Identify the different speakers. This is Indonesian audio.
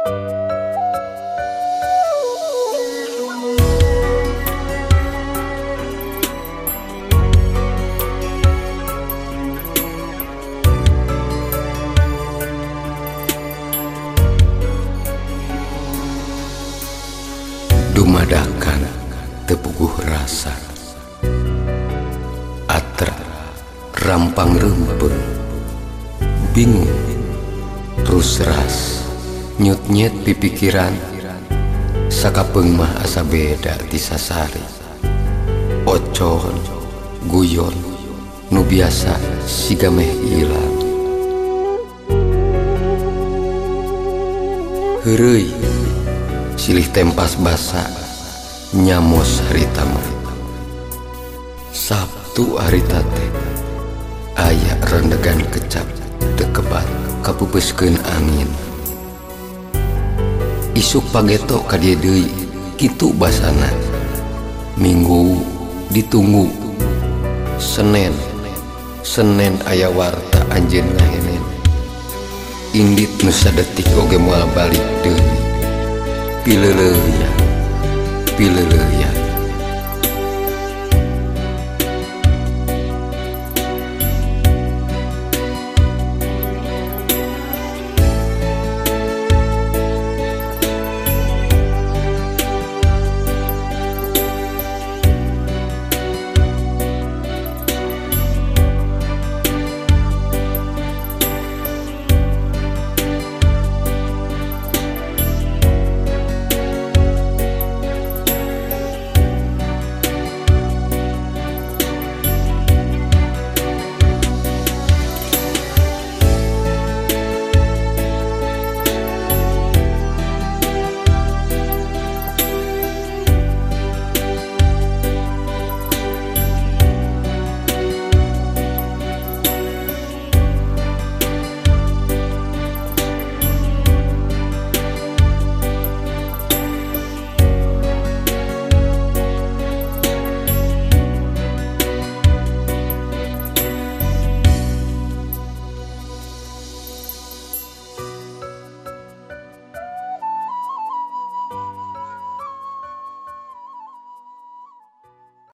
Speaker 1: Dumadakan tepuguh rasa. Atra rampang rempeng Bingung terus rasa nyut-nyet pipikiran sakapeng mah asa beda disasari. Ocon guyon nu biasa sigameh ilang. Heureui silih tempas basa nyamos harita Sabtu harita teh aya rendegan kecap dekebat kapupeskeun angin isuk pageto kade deui kitu basana. Minggu ditunggu. Senin Senin aya warta anjeun ngahenen indit nu sadetik oge moal balik deui. Pileuleuyan pileuleuyan